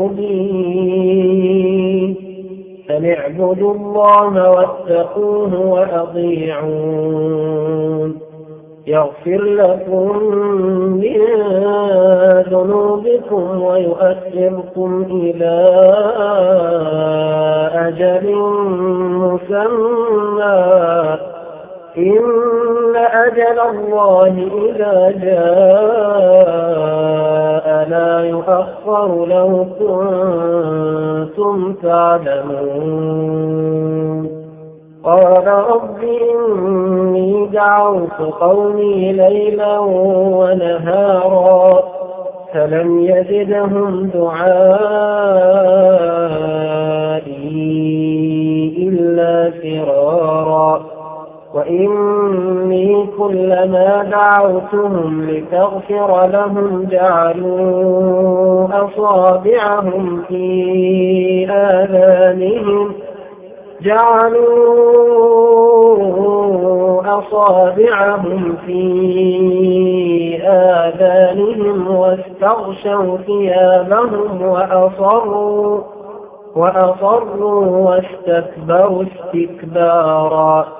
مبين فليعبدوا الله واتقوه وأطيعون. يغفر لكم من ذنوبكم ويؤثركم إلى أجل مسمى. إن أجل الله إذا جاء يؤخر لو كنتم تعلمون. قال رب إني دعوت قومي ليلا ونهارا فلم يزدهم دعائي إلا فرارا. كلما دعوتهم لتغفر لهم جعلوا أصابعهم في آذانهم جعلوا أصابعهم في آذانهم واستغشوا ثيابهم وأصروا وأصروا واستكبروا استكبارا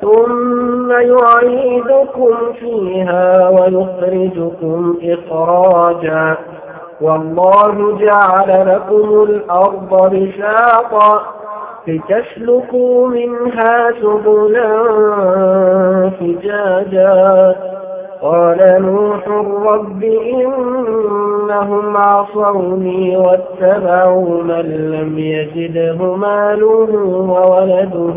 ثم يعيدكم فيها ويخرجكم إخراجا. والله جعل لكم الأرض بساطا لتسلكوا منها سبلا فجاجا. قال نوح رب إنهم عصوني واتبعوا من لم يجده ماله وولده.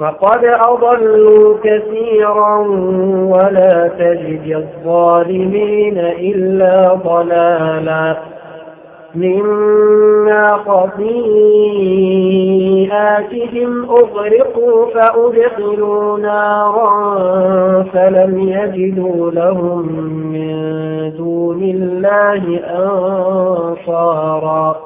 فقد أضلوا كثيرا ولا تجد الظالمين إلا ضلالا. مما خطيئاتهم أغرقوا فأدخلوا نارا فلم يجدوا لهم من دون الله أنصارا.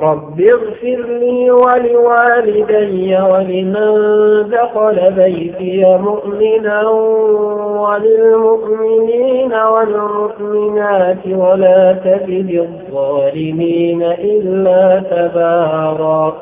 رب اغفر لي ولوالدي ولمن دخل بيتي مؤمنا وللمؤمنين والمؤمنات ولا تجد الظالمين إلا تبارا